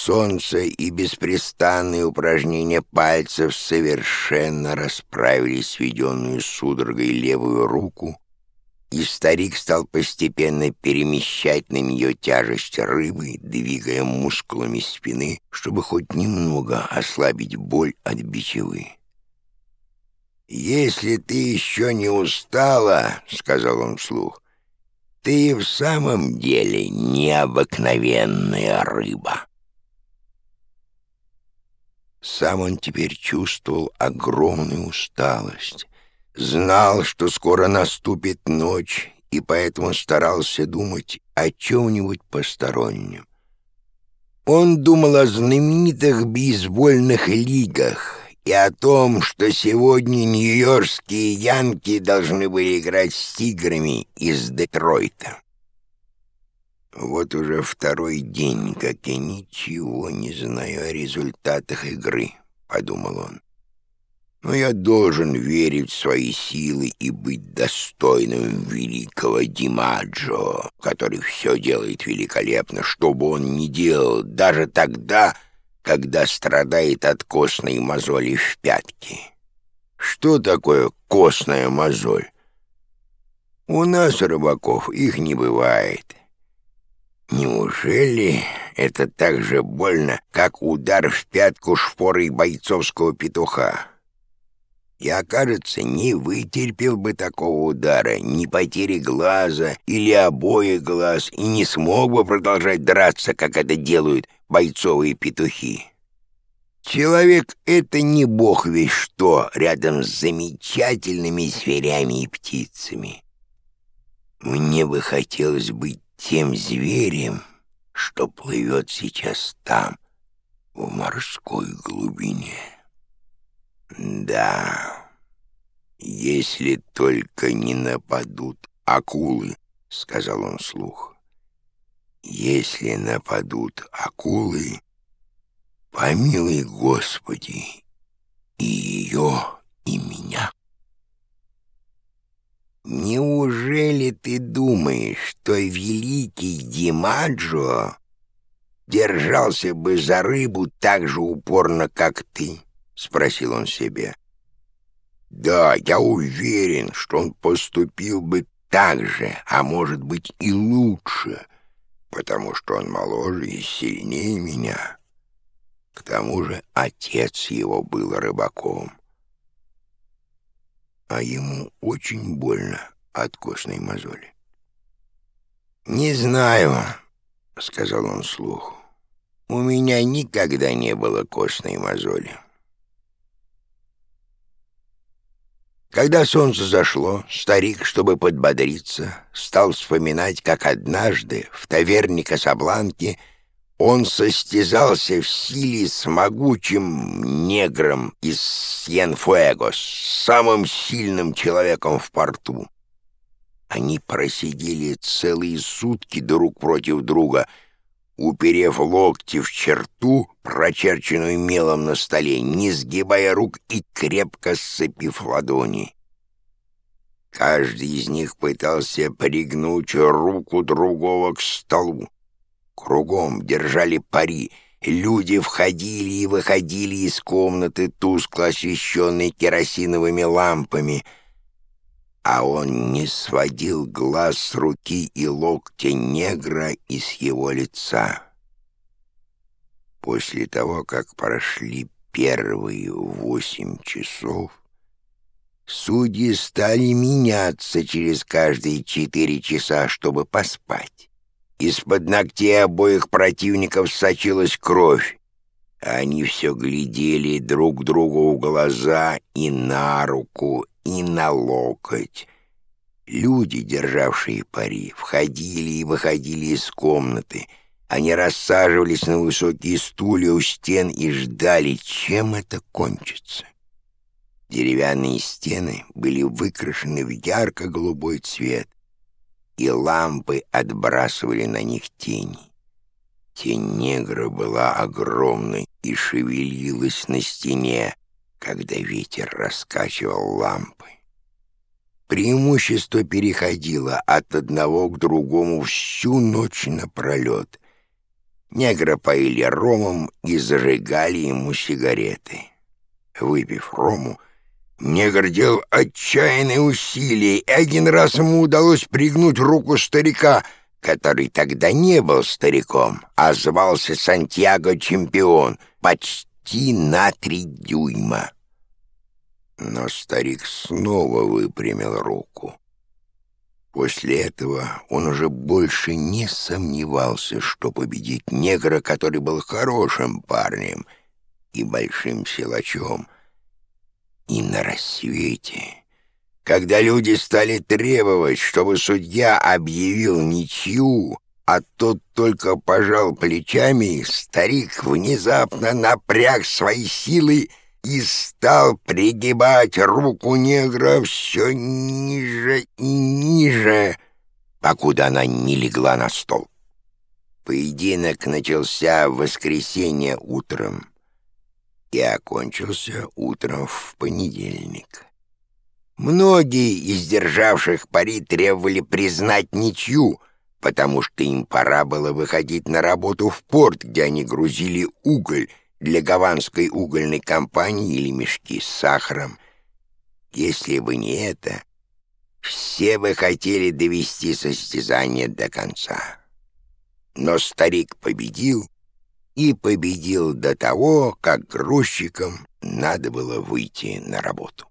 солнца и беспрестанные упражнения пальцев совершенно расправили сведенную судорогой левую руку, и старик стал постепенно перемещать на нее тяжесть рыбы, двигая мускулами спины, чтобы хоть немного ослабить боль от бичевы. «Если ты еще не устала, — сказал он вслух, — ты в самом деле необыкновенная рыба». Сам он теперь чувствовал огромную усталость, знал, что скоро наступит ночь, и поэтому старался думать о чем-нибудь постороннем. Он думал о знаменитых бейсбольных лигах и о том, что сегодня нью-йоркские янки должны были играть с тиграми из Детройта. Вот уже второй день, как я ничего не знаю о результатах игры, — подумал он. Но я должен верить в свои силы и быть достойным великого Димаджо, который все делает великолепно, что бы он ни делал, даже тогда, когда страдает от костной мозоли в пятке. Что такое костная мозоль? У нас, рыбаков, их не бывает. Неужели это так же больно, как удар в пятку шпорой бойцовского петуха? Я, кажется, не вытерпел бы такого удара, ни потери глаза или обоих глаз, и не смог бы продолжать драться, как это делают бойцовые петухи. Человек — это не бог весь что рядом с замечательными зверями и птицами. Мне бы хотелось быть тем зверем, что плывет сейчас там, в морской глубине. Да, если только не нападут акулы, сказал он слух. Если нападут акулы, помилуй Господи и ее, и меня. Неужели ты думаешь, что великий Димаджо держался бы за рыбу так же упорно, как ты? — спросил он себе. «Да, я уверен, что он поступил бы так же, а может быть и лучше, потому что он моложе и сильнее меня. К тому же отец его был рыбаком, а ему очень больно от костной мозоли. «Не знаю», — сказал он вслух, — «у меня никогда не было костной мозоли». Когда солнце зашло, старик, чтобы подбодриться, стал вспоминать, как однажды в таверне Касабланки он состязался в силе с могучим негром из Сьенфуэгос, самым сильным человеком в порту. Они просидели целые сутки друг против друга — уперев локти в черту, прочерченную мелом на столе, не сгибая рук и крепко сцепив ладони. Каждый из них пытался пригнуть руку другого к столу. Кругом держали пари. Люди входили и выходили из комнаты, тускло освещенной керосиновыми лампами — а он не сводил глаз с руки и локтя негра и с его лица. После того, как прошли первые восемь часов, судьи стали меняться через каждые четыре часа, чтобы поспать. Из-под ногтей обоих противников сочилась кровь. Они все глядели друг другу в глаза и на руку, и на локоть. Люди, державшие пари, входили и выходили из комнаты. Они рассаживались на высокие стулья у стен и ждали, чем это кончится. Деревянные стены были выкрашены в ярко-голубой цвет, и лампы отбрасывали на них тени. Тень негра была огромной и шевелилась на стене, когда ветер раскачивал лампы. Преимущество переходило от одного к другому всю ночь напролет. Негра поили ромом и зажигали ему сигареты. Выпив рому, негр делал отчаянные усилия, и один раз ему удалось пригнуть руку старика, который тогда не был стариком, а звался Сантьяго Чемпион, почти на три дюйма. Но старик снова выпрямил руку. После этого он уже больше не сомневался, что победить негра, который был хорошим парнем и большим силачом. И на рассвете, когда люди стали требовать, чтобы судья объявил ничью, а тот только пожал плечами, старик внезапно напряг свои силы и стал пригибать руку негра все ниже и ниже, покуда она не легла на стол. Поединок начался в воскресенье утром и окончился утром в понедельник. Многие из державших пари требовали признать ничью, потому что им пора было выходить на работу в порт, где они грузили уголь, для гаванской угольной компании или мешки с сахаром. Если бы не это, все бы хотели довести состязание до конца. Но старик победил, и победил до того, как грузчикам надо было выйти на работу.